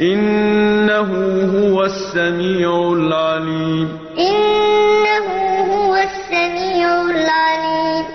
إِنَّهُ هُوَ السَّمِيعُ الْعَلِيمُ.